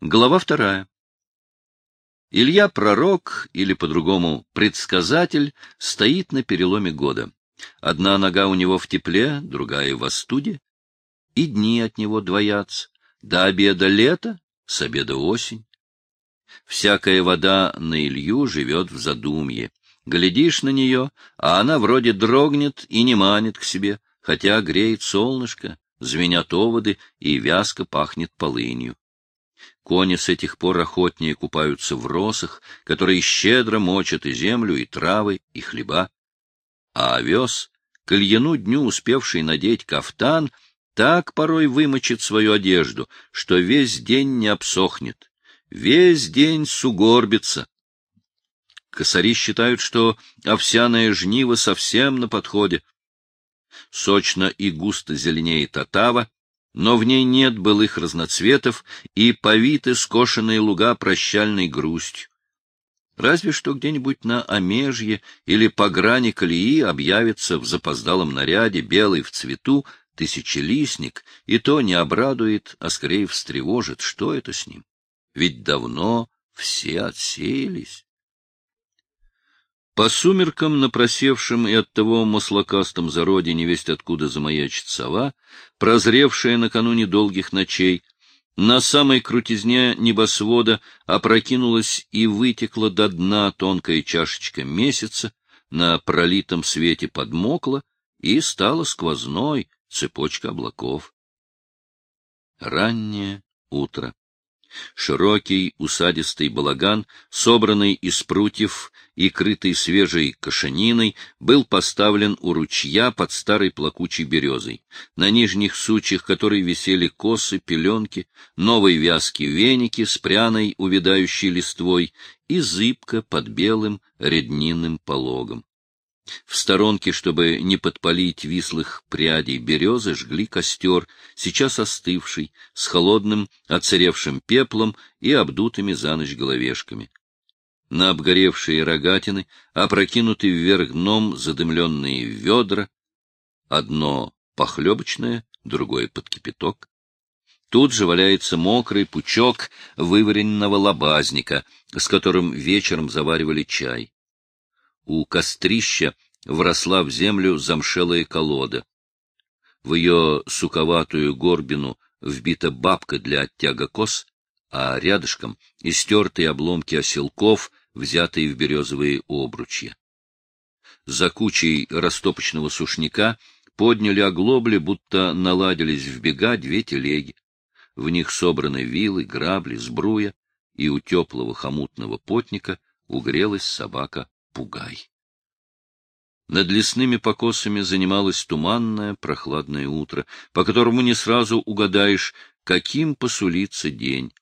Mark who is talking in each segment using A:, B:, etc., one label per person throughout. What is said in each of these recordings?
A: Глава вторая. Илья Пророк, или по-другому предсказатель, стоит на переломе года. Одна нога у него в тепле, другая в остуде, и дни от него двоятся. До обеда лето, с обеда осень. Всякая вода на Илью живет в задумье. Глядишь на нее, а она вроде дрогнет и не манит к себе, хотя греет солнышко, звенят оводы и вязко пахнет полынью. Кони с этих пор охотнее купаются в росах, которые щедро мочат и землю, и травы, и хлеба. А овес, к Ильину дню успевший надеть кафтан, так порой вымочит свою одежду, что весь день не обсохнет, весь день сугорбится. Косари считают, что овсяное жниво совсем на подходе. Сочно и густо зеленеет отава, но в ней нет былых разноцветов и повиты скошенные луга прощальной грустью. Разве что где-нибудь на Омежье или по грани колеи объявится в запоздалом наряде, белый в цвету, тысячелистник, и то не обрадует, а скорее встревожит, что это с ним. Ведь давно все отсеялись. По сумеркам, напросевшим и оттого маслокастом зароде невесть откуда замаячит сова, прозревшая накануне долгих ночей, на самой крутизне небосвода опрокинулась и вытекла до дна тонкая чашечка месяца, на пролитом свете подмокла и стала сквозной цепочка облаков. Раннее утро. Широкий усадистый балаган, собранный из прутьев и крытый свежей кашаниной, был поставлен у ручья под старой плакучей березой. На нижних сучьях которой висели косы, пеленки, новые вязкие веники с пряной увядающей листвой и зыбко под белым реднинным пологом. В сторонке, чтобы не подпалить вислых прядей березы, жгли костер, сейчас остывший, с холодным, оцаревшим пеплом и обдутыми за ночь головешками. На обгоревшие рогатины опрокинуты вверх дном задымленные ведра, одно похлебочное, другое под кипяток. Тут же валяется мокрый пучок вываренного лобазника, с которым вечером заваривали чай. У кострища вросла в землю замшелая колода. В ее суковатую горбину вбита бабка для оттяга кос, а рядышком истертые обломки оселков, взятые в березовые обручья. За кучей растопочного сушняка подняли оглобли, будто наладились в бега две телеги. В них собраны вилы, грабли, сбруя, и у теплого хомутного потника угрелась собака Пугай. Над лесными покосами занималось туманное, прохладное утро, по которому не сразу угадаешь, каким посулится день.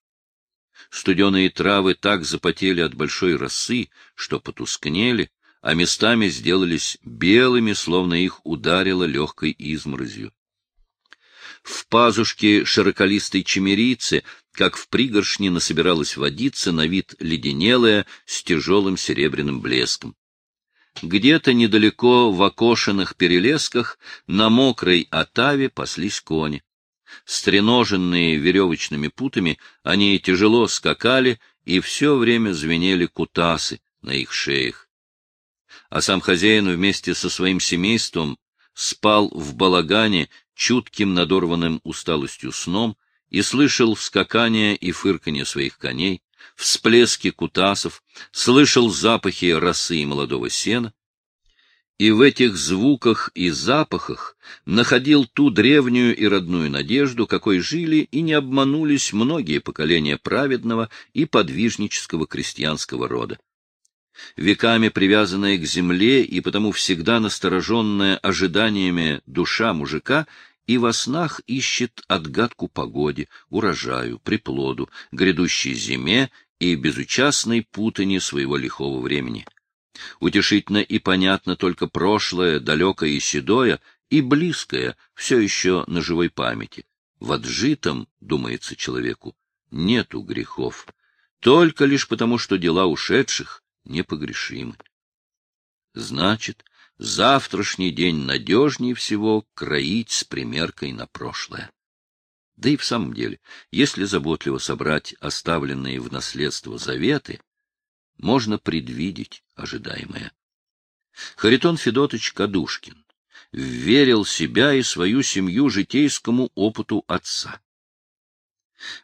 A: Студеные травы так запотели от большой росы, что потускнели, а местами сделались белыми, словно их ударило легкой изморозью. В пазушке широколистой чемерицы, как в пригоршне насобиралась водица, на вид леденелая, с тяжелым серебряным блеском. Где-то недалеко в окошенных перелесках на мокрой отаве паслись кони. Стреноженные веревочными путами, они тяжело скакали, и все время звенели кутасы на их шеях. А сам хозяин вместе со своим семейством спал в балагане чутким надорванным усталостью сном и слышал скакание и фырканье своих коней, всплески кутасов, слышал запахи росы и молодого сена, и в этих звуках и запахах находил ту древнюю и родную надежду, какой жили и не обманулись многие поколения праведного и подвижнического крестьянского рода. Веками привязанная к земле и потому всегда настороженная ожиданиями душа мужика и во снах ищет отгадку погоде, урожаю, приплоду, грядущей зиме и безучастной путани своего лихого времени. Утешительно и понятно только прошлое, далекое и седое, и близкое, все еще на живой памяти. В отжитом, думается человеку, нету грехов, только лишь потому, что дела ушедших непогрешимы. Значит, завтрашний день надежнее всего кроить с примеркой на прошлое. Да и в самом деле, если заботливо собрать оставленные в наследство заветы, можно предвидеть ожидаемое. Харитон Федотович Кадушкин верил себя и свою семью житейскому опыту отца.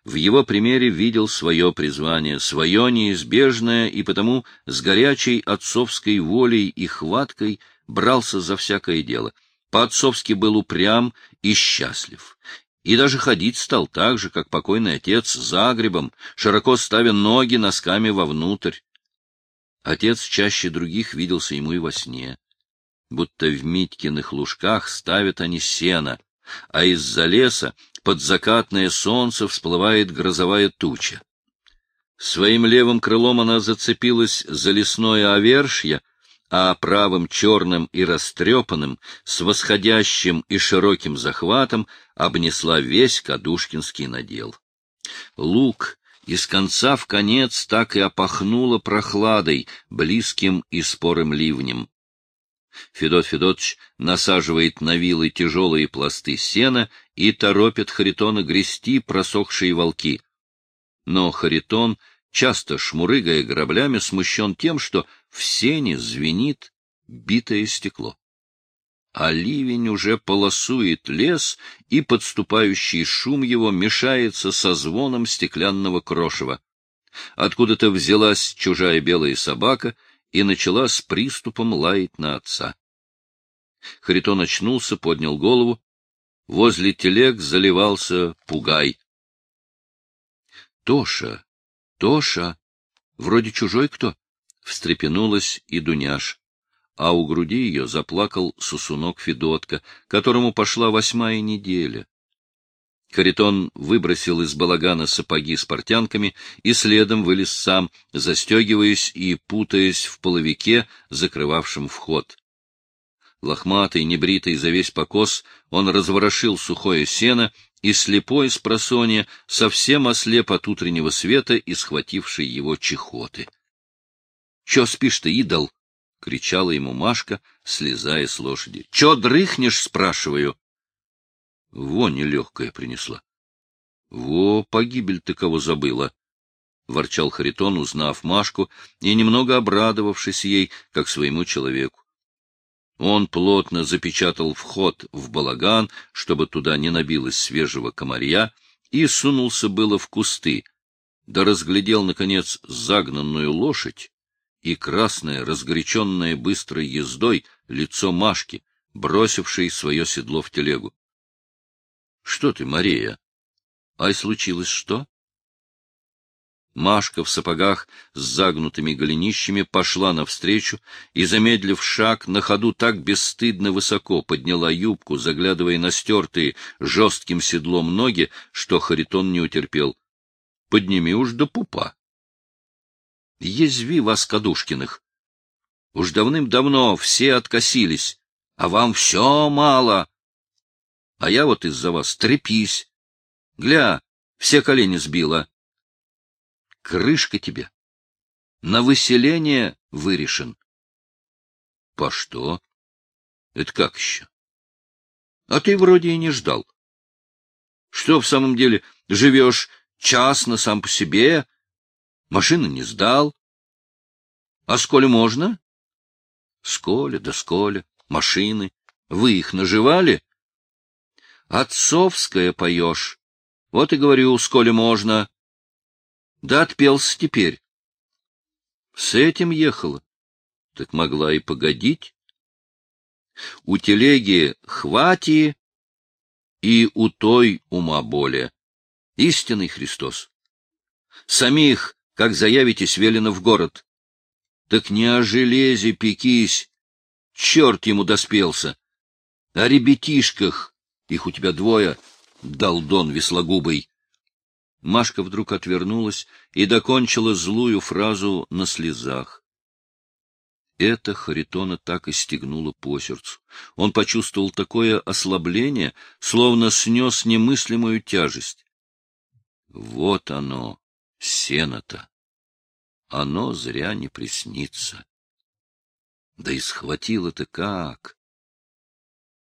A: В его примере видел свое призвание, свое неизбежное, и потому с горячей отцовской волей и хваткой брался за всякое дело. По-отцовски был упрям и счастлив, и даже ходить стал так же, как покойный отец, за грибом, широко ставя ноги носками вовнутрь. Отец чаще других виделся ему и во сне, будто в Митькиных лужках ставят они сено, а из-за леса под закатное солнце всплывает грозовая туча. Своим левым крылом она зацепилась за лесное овершье, а правым черным и растрепанным, с восходящим и широким захватом, обнесла весь Кадушкинский надел. Лук из конца в конец так и опахнуло прохладой, близким и спорым ливнем. Федот Федотович насаживает на вилы тяжелые пласты сена и торопит Харитона грести просохшие волки. Но Харитон — часто шмурыгая граблями, смущен тем, что в сене звенит битое стекло. А ливень уже полосует лес, и подступающий шум его мешается со звоном стеклянного крошева. Откуда-то взялась чужая белая собака и начала с приступом лаять на отца. Харитон очнулся, поднял голову. Возле телег заливался пугай. — Тоша, Тоша, вроде чужой кто? Встрепенулась и Дуняш, а у груди ее заплакал сусунок Федотка, которому пошла восьмая неделя. Каритон выбросил из балагана сапоги с портянками и следом вылез сам, застегиваясь и путаясь в половике, закрывавшем вход. Лохматый, небритый за весь покос, он разворошил сухое сено и слепой с просонья совсем ослеп от утреннего света и схватившей его чехоты. — Чё спишь ты, идол? — кричала ему Машка, слезая с лошади. — Чё дрыхнешь, спрашиваю? Во нелегкая принесла. — Во, погибель ты кого забыла! — ворчал Харитон, узнав Машку и немного обрадовавшись ей, как своему человеку. Он плотно запечатал вход в балаган, чтобы туда не набилось свежего комарья, и сунулся было в кусты, да разглядел, наконец, загнанную лошадь и красное, разгоряченное быстрой ездой, лицо Машки, бросившей свое седло в телегу. — Что ты, Мария? Ай, случилось что? Машка в сапогах с загнутыми голенищами пошла навстречу и, замедлив шаг, на ходу так бесстыдно высоко подняла юбку, заглядывая на стертые жестким седлом ноги, что Харитон не утерпел. — Подними уж до пупа. — Язви вас, Кадушкиных! Уж давным-давно все откосились, а вам все мало. А я вот из-за вас трепись. Гля, все колени сбила. — крышка тебе. На выселение вырешен. — По что? Это как еще? — А ты вроде и не ждал. Что в самом деле, живешь частно сам по себе, машину не сдал. А сколь можно? Сколе, да сколе, машины. Вы их наживали? Отцовское поешь. Вот и говорю, сколе можно. Да отпелся теперь. С этим ехала. Так могла и погодить. У телеги хвати и у той ума более. Истинный Христос. Самих, как заявитесь, велено в город. Так не о железе пекись, черт ему доспелся. О ребятишках, их у тебя двое, долдон веслогубый. Машка вдруг отвернулась и докончила злую фразу на слезах. Это Харитона так и стегнуло по сердцу. Он почувствовал такое ослабление, словно снес немыслимую тяжесть. Вот оно, сено-то. Оно зря не приснится. Да и схватило-то как!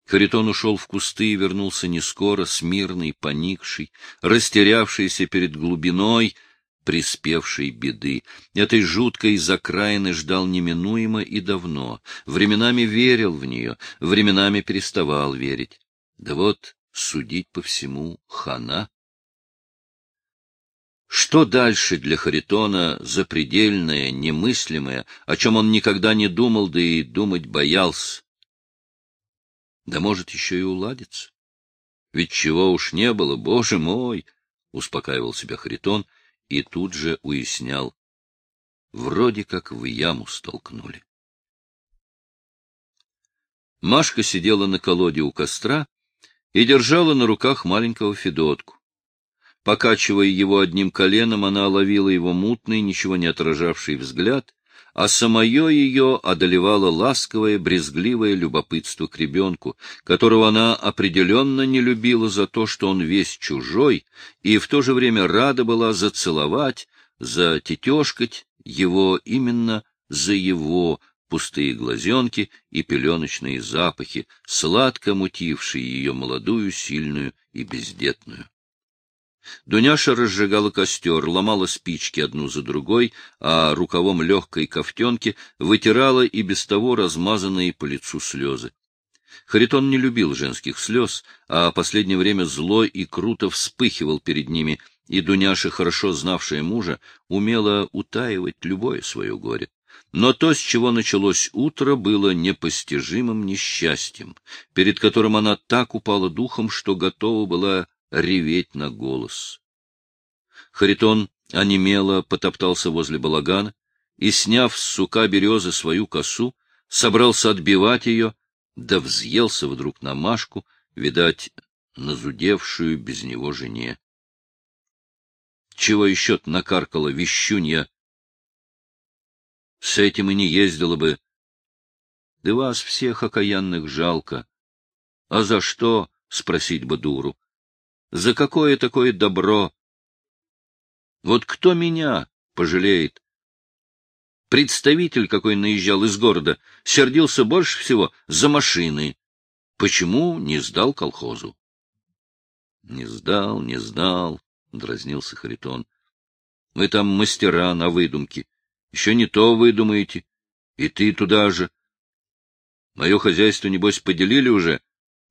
A: Харитон ушел в кусты и вернулся не скоро, смирный, поникший, растерявшийся перед глубиной приспевшей беды. Этой жуткой закраины ждал неминуемо и давно. Временами верил в нее, временами переставал верить. Да вот, судить по всему, хана. Что дальше для Харитона запредельное, немыслимое, о чем он никогда не думал, да и думать боялся? Да может, еще и уладится. Ведь чего уж не было, боже мой! — успокаивал себя Харитон и тут же уяснял. Вроде как в яму столкнули. Машка сидела на колоде у костра и держала на руках маленького Федотку. Покачивая его одним коленом, она ловила его мутный, ничего не отражавший взгляд а самое ее одолевало ласковое, брезгливое любопытство к ребенку, которого она определенно не любила за то, что он весь чужой, и в то же время рада была зацеловать, затетешкать его именно за его пустые глазенки и пеленочные запахи, сладко мутившие ее молодую, сильную и бездетную. Дуняша разжигала костер, ломала спички одну за другой, а рукавом легкой ковтенки вытирала и без того размазанные по лицу слезы. Харитон не любил женских слез, а последнее время злой и круто вспыхивал перед ними, и Дуняша, хорошо знавшая мужа, умела утаивать любое свое горе. Но то, с чего началось утро, было непостижимым несчастьем, перед которым она так упала духом, что готова была реветь на голос. Харитон онемело потоптался возле балагана и, сняв с сука березы свою косу, собрался отбивать ее, да взъелся вдруг на Машку, видать, назудевшую без него жене. Чего еще-то накаркала вещунья? С этим и не ездила бы. Да вас всех окаянных жалко. А за что, спросить бы дуру? За какое такое добро? Вот кто меня пожалеет? Представитель, какой наезжал из города, сердился больше всего за машины. Почему не сдал колхозу? — Не сдал, не сдал, — дразнился Харитон. — Вы там мастера на выдумке. Еще не то выдумаете. И ты туда же. Мое хозяйство, небось, поделили уже,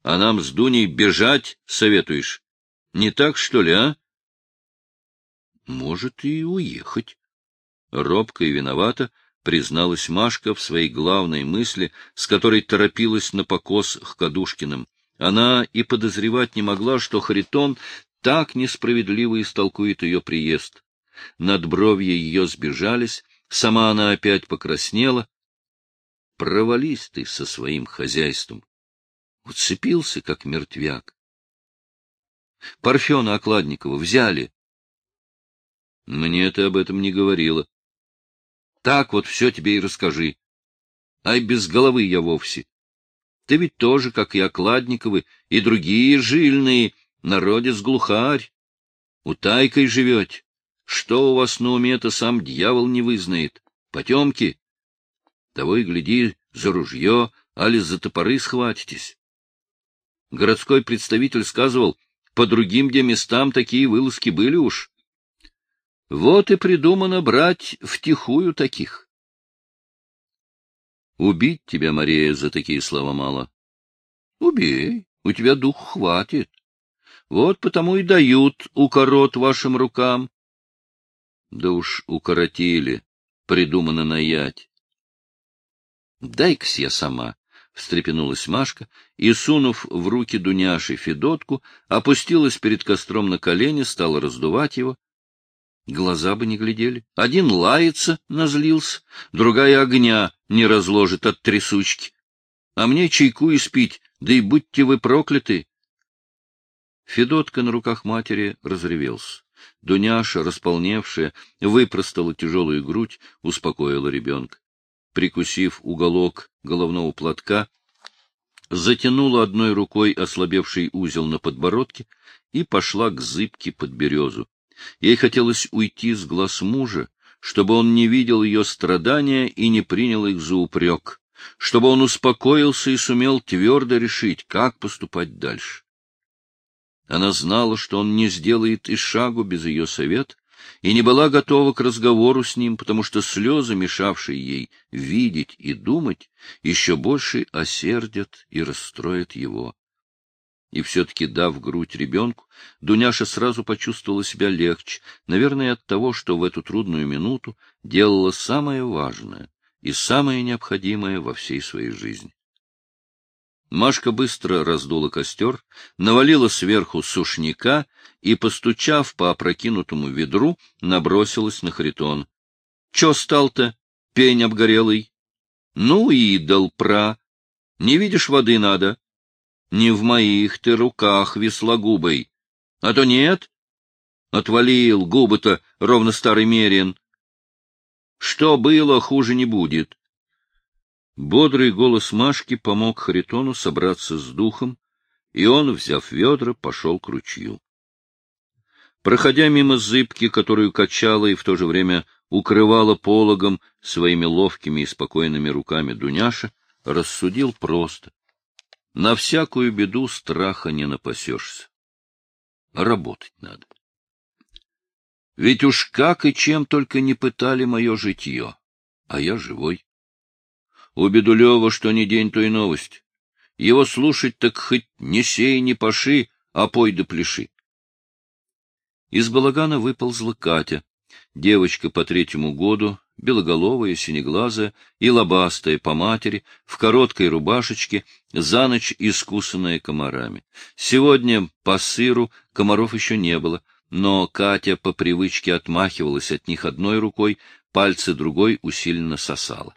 A: а нам с Дуней бежать советуешь. Не так, что ли, а? Может и уехать. Робко и виновата призналась Машка в своей главной мысли, с которой торопилась на покос к Кадушкиным. Она и подозревать не могла, что Харитон так несправедливо истолкует ее приезд. Над бровья ее сбежались, сама она опять покраснела. Провались ты со своим хозяйством. Уцепился, как мертвяк. Парфена Окладникова взяли. Мне ты об этом не говорила. Так вот все тебе и расскажи. Ай, без головы я вовсе. Ты ведь тоже, как и Окладниковы, и другие жильные, народец глухарь. Утайкой живете. Что у вас на уме-то сам дьявол не вызнает? Потемки? Того и гляди, за ружье, али за топоры схватитесь. Городской представитель сказывал, по другим где местам такие вылазки были уж. Вот и придумано брать втихую таких. Убить тебя, Мария, за такие слова мало. Убей, у тебя дух хватит. Вот потому и дают укорот вашим рукам. Да уж укоротили, придумано наять. Дай-ка я сама. — встрепенулась Машка и, сунув в руки Дуняши Федотку, опустилась перед костром на колени, стала раздувать его. Глаза бы не глядели. Один лается, назлился, другая огня не разложит от трясучки. А мне чайку испить, да и будьте вы прокляты. Федотка на руках матери разревелся. Дуняша, располневшая, выпростала тяжелую грудь, успокоила ребенка прикусив уголок головного платка, затянула одной рукой ослабевший узел на подбородке и пошла к зыбке под березу. Ей хотелось уйти с глаз мужа, чтобы он не видел ее страдания и не принял их за упрек, чтобы он успокоился и сумел твердо решить, как поступать дальше. Она знала, что он не сделает и шагу без ее совета, и не была готова к разговору с ним, потому что слезы, мешавшие ей видеть и думать, еще больше осердят и расстроят его. И все-таки, дав грудь ребенку, Дуняша сразу почувствовала себя легче, наверное, от того, что в эту трудную минуту делала самое важное и самое необходимое во всей своей жизни. Машка быстро раздула костер, навалила сверху сушняка и, постучав по опрокинутому ведру, набросилась на Харитон. — Че стал-то, пень обгорелый? — Ну, идол пра! Не видишь, воды надо. Не в моих ты руках, веслогубой. А то нет. Отвалил губы-то, ровно старый Мерин. Что было, хуже не будет. Бодрый голос Машки помог Харитону собраться с духом, и он, взяв ведра, пошел к ручью. Проходя мимо зыбки, которую качала и в то же время укрывала пологом своими ловкими и спокойными руками Дуняша, рассудил просто. На всякую беду страха не напасешься. Работать надо. Ведь уж как и чем только не пытали мое житье, а я живой. У Бедулева что ни день, то и новость. Его слушать так хоть не сей, не паши, а пой да пляши. Из балагана выползла Катя, девочка по третьему году, белоголовая, синеглазая и лобастая по матери, в короткой рубашечке, за ночь искусанная комарами. Сегодня по сыру комаров еще не было, но Катя по привычке отмахивалась от них одной рукой, пальцы другой усиленно сосала.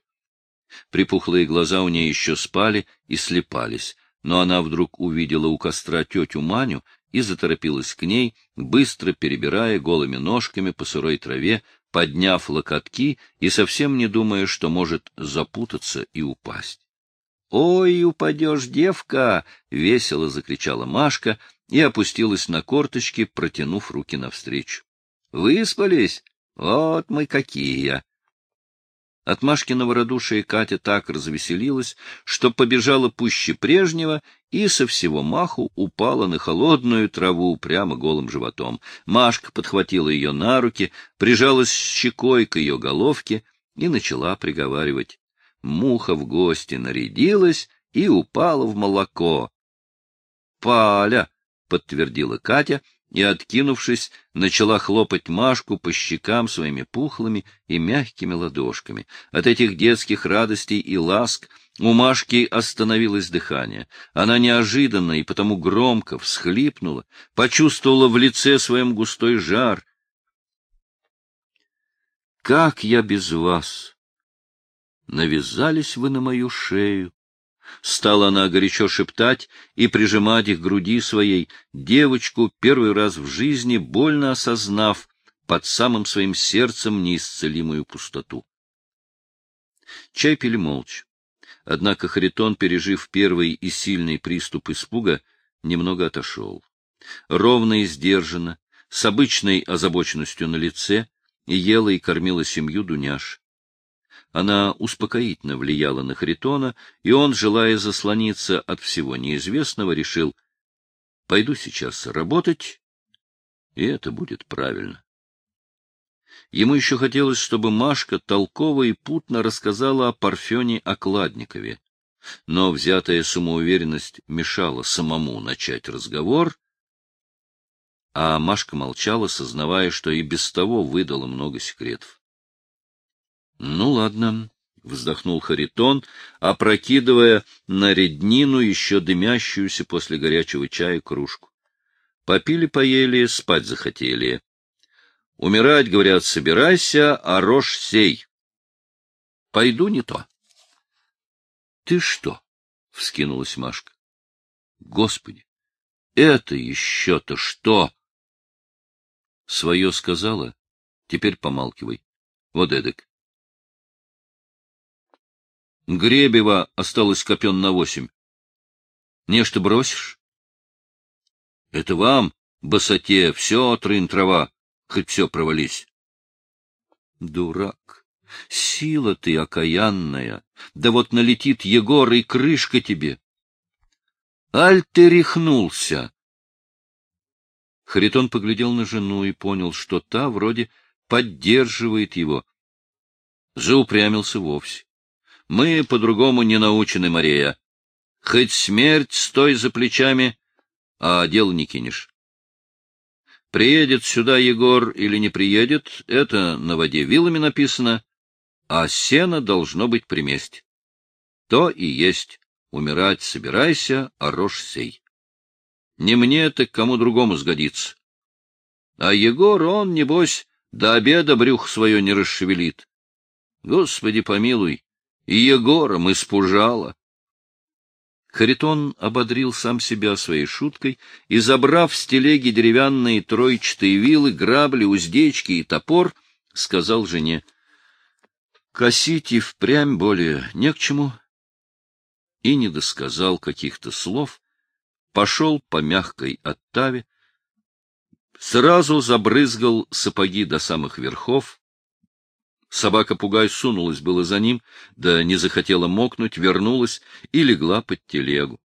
A: Припухлые глаза у нее еще спали и слепались, но она вдруг увидела у костра тетю Маню и заторопилась к ней, быстро перебирая голыми ножками по сырой траве, подняв локотки и совсем не думая, что может запутаться и упасть. — Ой, упадешь, девка! — весело закричала Машка и опустилась на корточки, протянув руки навстречу. — Выспались? Вот мы какие! От Машкиного радушия Катя так развеселилась, что побежала пуще прежнего и со всего маху упала на холодную траву прямо голым животом. Машка подхватила ее на руки, прижалась щекой к ее головке и начала приговаривать. Муха в гости нарядилась и упала в молоко. — Паля! — подтвердила Катя — и, откинувшись, начала хлопать Машку по щекам своими пухлыми и мягкими ладошками. От этих детских радостей и ласк у Машки остановилось дыхание. Она неожиданно и потому громко всхлипнула, почувствовала в лице своем густой жар. «Как я без вас! Навязались вы на мою шею, Стала она горячо шептать и прижимать их к груди своей, девочку, первый раз в жизни больно осознав под самым своим сердцем неисцелимую пустоту. Чай пили молча. Однако Харитон, пережив первый и сильный приступ испуга, немного отошел. Ровно и сдержанно, с обычной озабоченностью на лице, ела и кормила семью Дуняш. Она успокоительно влияла на Харитона, и он, желая заслониться от всего неизвестного, решил, пойду сейчас работать, и это будет правильно. Ему еще хотелось, чтобы Машка толково и путно рассказала о Парфене Окладникове, но взятая самоуверенность мешала самому начать разговор, а Машка молчала, сознавая, что и без того выдала много секретов. — Ну, ладно, — вздохнул Харитон, опрокидывая на реднину еще дымящуюся после горячего чая кружку. Попили-поели, спать захотели. Умирать, говорят, собирайся, а рожь сей. Пойду не то. — Ты что? — вскинулась Машка. — Господи, это еще-то что? — Свое сказала, теперь помалкивай. Вот эдак. Гребева осталось копен на восемь. Нечто бросишь? Это вам, босоте, все трын-трава, хоть все провались. Дурак, сила ты окаянная, Да вот налетит Егор, и крышка тебе. Аль ты рехнулся. Харитон поглядел на жену и понял, что та вроде поддерживает его. Заупрямился вовсе. Мы по-другому не научены, Мария. Хоть смерть стой за плечами, а дело не кинешь. Приедет сюда Егор или не приедет, это на воде вилами написано, а сено должно быть при месте. То и есть. Умирать собирайся, а рожь сей. Не мне, так кому другому сгодится. А Егор, он, небось, до обеда брюх свое не расшевелит. Господи помилуй, Егором испужала. Харитон ободрил сам себя своей шуткой и, забрав с телеги деревянные тройчатые вилы, грабли, уздечки и топор, сказал жене, — Косить и впрямь более не к чему. И не досказал каких-то слов, пошел по мягкой оттаве, сразу забрызгал сапоги до самых верхов, Собака-пугай сунулась было за ним, да не захотела мокнуть, вернулась и легла под телегу.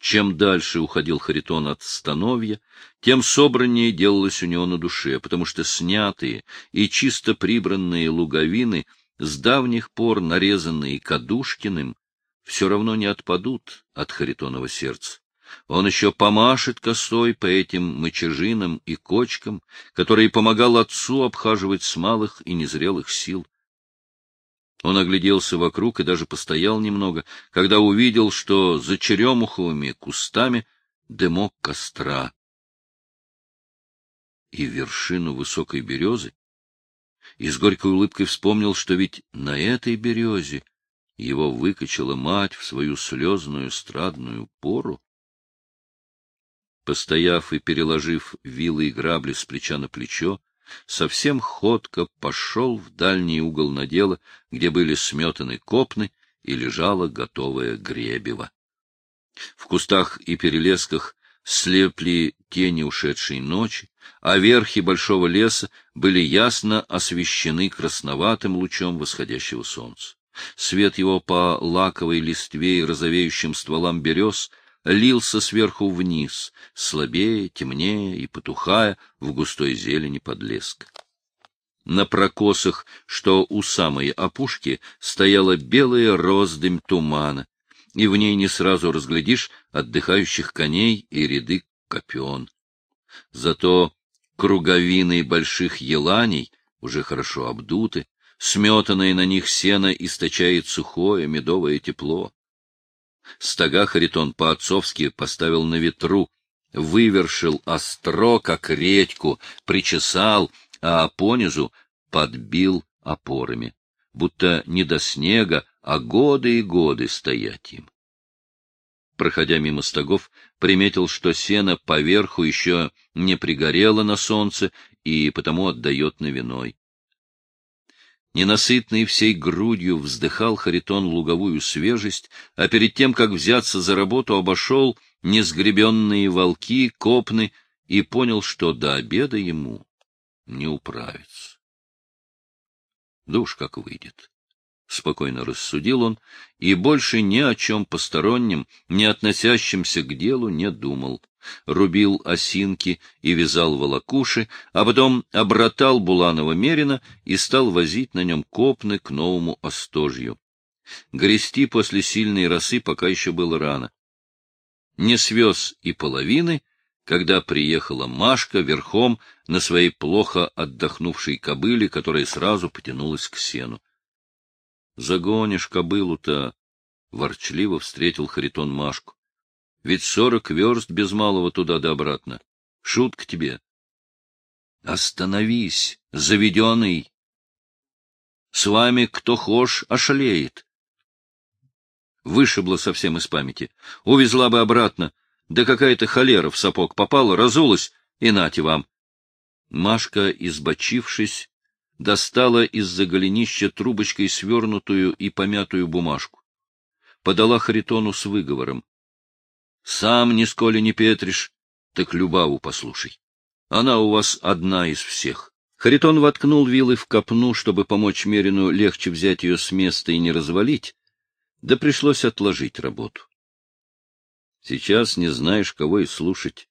A: Чем дальше уходил Харитон от становья, тем собраннее делалось у него на душе, потому что снятые и чисто прибранные луговины, с давних пор нарезанные Кадушкиным, все равно не отпадут от Харитонова сердца. Он еще помашет косой по этим мочежинам и кочкам, которые помогал отцу обхаживать с малых и незрелых сил. Он огляделся вокруг и даже постоял немного, когда увидел, что за черемуховыми кустами дымок костра. И вершину высокой березы, и с горькой улыбкой вспомнил, что ведь на этой березе его выкачала мать в свою слезную страдную пору. Постояв и переложив вилы и грабли с плеча на плечо, совсем ходко пошел в дальний угол надела, где были сметаны копны и лежала готовая гребева. В кустах и перелесках слепли тени ушедшей ночи, а верхи большого леса были ясно освещены красноватым лучом восходящего солнца. Свет его по лаковой листве и розовеющим стволам берез — лился сверху вниз, слабее, темнее и потухая в густой зелени подлеска. На прокосах, что у самой опушки, стояла белая роздымь тумана, и в ней не сразу разглядишь отдыхающих коней и ряды копен. Зато круговины больших еланей, уже хорошо обдуты, сметанное на них сено источает сухое медовое тепло. Стога Харитон по-отцовски поставил на ветру, вывершил остро, как редьку, причесал, а понизу подбил опорами, будто не до снега, а годы и годы стоять им. Проходя мимо стогов, приметил, что сено поверху еще не пригорело на солнце и потому отдает на виной. Ненасытный всей грудью вздыхал Харитон луговую свежесть, а перед тем, как взяться за работу, обошел несгребенные волки, копны и понял, что до обеда ему не управиться. Да уж как выйдет. — спокойно рассудил он, и больше ни о чем постороннем, не относящемся к делу, не думал рубил осинки и вязал волокуши, а потом обратал Буланова Мерина и стал возить на нем копны к новому остожью. Грести после сильной росы пока еще было рано. Не свез и половины, когда приехала Машка верхом на своей плохо отдохнувшей кобыле, которая сразу потянулась к сену. — Загонишь кобылу-то! — ворчливо встретил Харитон Машку. Ведь сорок верст без малого туда да обратно. Шутка тебе. Остановись, заведенный. С вами кто хошь ошалеет. Вышибла совсем из памяти. Увезла бы обратно. Да какая-то холера в сапог попала, разулась, и нате вам. Машка, избочившись, достала из-за голенища трубочкой свернутую и помятую бумажку. Подала Харитону с выговором. Сам нисколи не петришь, так Любаву послушай. Она у вас одна из всех. Харитон воткнул вилы в копну, чтобы помочь Мерину легче взять ее с места и не развалить, да пришлось отложить работу. Сейчас не знаешь, кого и слушать.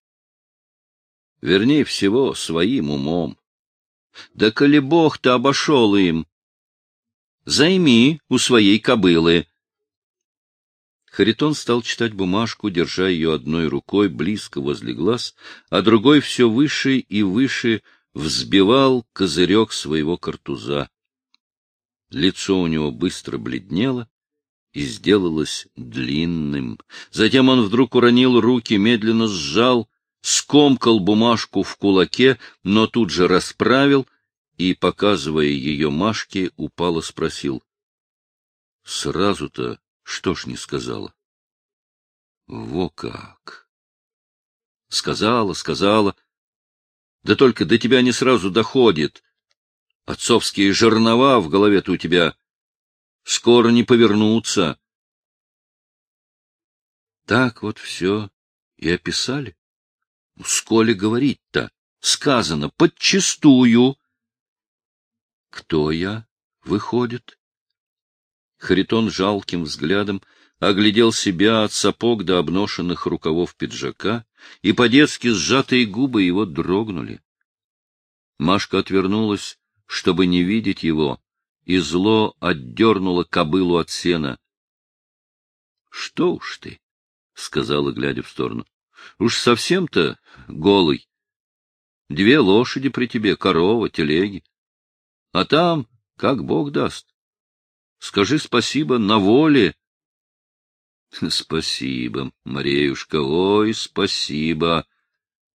A: Вернее всего, своим умом. Да коли бог-то обошел им. Займи у своей кобылы. Харитон стал читать бумажку, держа ее одной рукой близко возле глаз, а другой все выше и выше взбивал козырек своего картуза. Лицо у него быстро бледнело и сделалось длинным. Затем он вдруг уронил руки, медленно сжал, скомкал бумажку в кулаке, но тут же расправил и, показывая ее Машке, упало спросил. — Сразу-то что ж не сказала? — Во как! — Сказала, сказала, да только до тебя не сразу доходит. Отцовские жернова в голове-то у тебя скоро не повернутся. Так вот все и описали. Сколе говорить-то? Сказано подчистую. Кто я, выходит? Харитон жалким взглядом оглядел себя от сапог до обношенных рукавов пиджака, и по-детски сжатые губы его дрогнули. Машка отвернулась, чтобы не видеть его, и зло отдернула кобылу от сена. — Что уж ты, — сказала, глядя в сторону, — уж совсем-то голый. Две лошади при тебе, корова, телеги. А там, как Бог даст. Скажи спасибо на воле, — Спасибо, Мареюшка, ой, спасибо.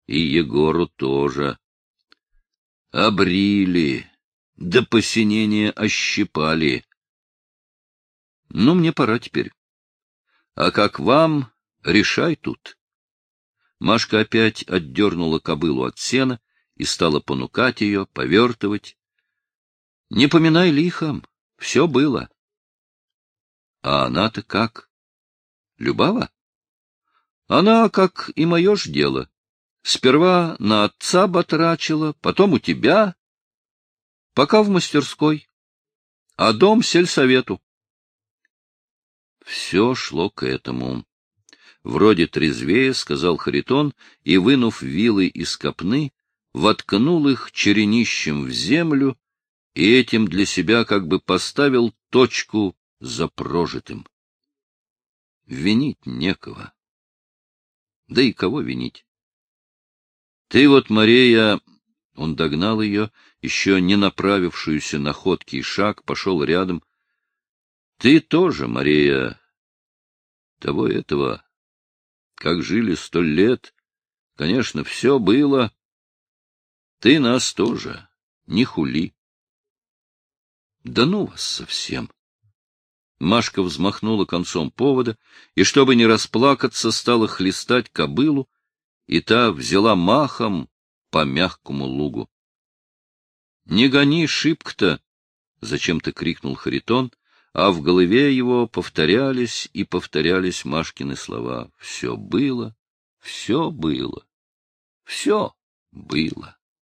A: И Егору тоже. Обрили, до посинения ощипали. Ну, мне пора теперь. А как вам, решай тут. Машка опять отдернула кобылу от сена и стала понукать ее, повертывать. Не поминай лихом, все было. А она-то как? Любава? Она, как и мое ж дело, сперва на отца батрачила, потом у тебя, пока в мастерской, а дом сельсовету. Все шло к этому. Вроде трезвее, — сказал Харитон, и, вынув вилы из копны, воткнул их черенищем в землю и этим для себя как бы поставил точку за прожитым. Винить некого. Да и кого винить? Ты вот, Мария, он догнал ее, еще не направившуюся на ходкий шаг, пошел рядом. Ты тоже, Мария, того этого, как жили сто лет, конечно, все было. Ты нас тоже, не хули. Да ну вас совсем! Машка взмахнула концом повода и, чтобы не расплакаться, стала хлестать кобылу, и та взяла махом по мягкому лугу. — Не гони шибко-то! — зачем-то крикнул Харитон, а в голове его повторялись и повторялись Машкины слова. Все было, все было, все было.